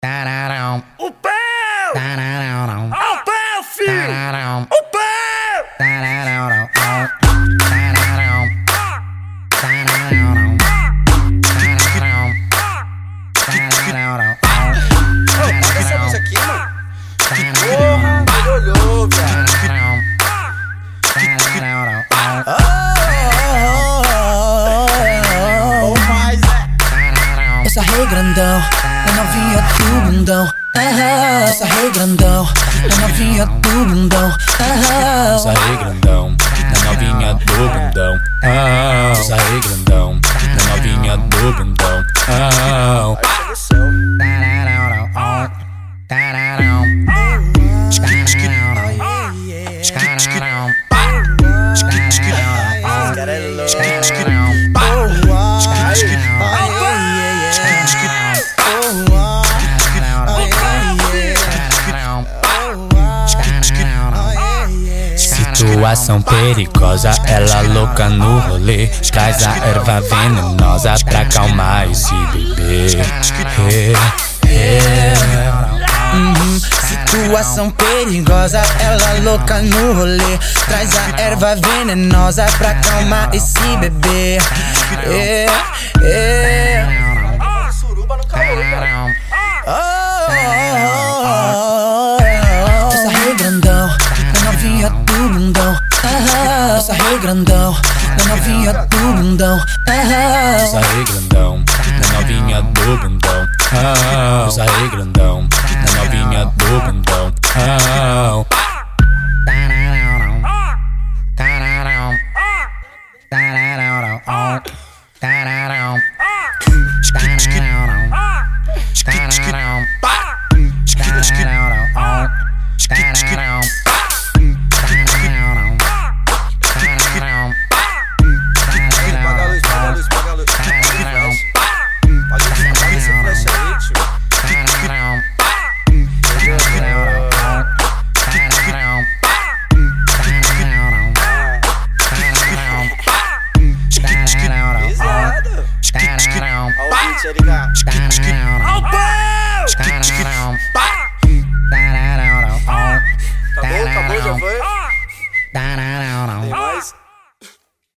Tararão. O pé! Tararão. O pé, filho! Tararão. O pé! Tararão. Tararão. Tararão. Tararão. Tararão. Paga essa luz aqui, mano. Ele olhou. Tararão. Eu sarrei grandão, eu novinha do bundão. Aham, Sarrei grandão, situação perigosa, ela louca no rolê. Traz a erva venenosa pra acalmar esse bebê. É, é. situação perigosa, ela louca no rolê. Traz a erva venenosa pra acalmar esse bebê. É, é. Suruba no calor, novinha do bundão. Aham, eu sarrei grandão, eu novinha do bundão. Aham, Sarrei grandão, na novinha do bundão. Ah, sarrei grandão, na novinha do bundão. Ah, Paga Aí, ligado. Acabou, acabou, já foi? Tararão.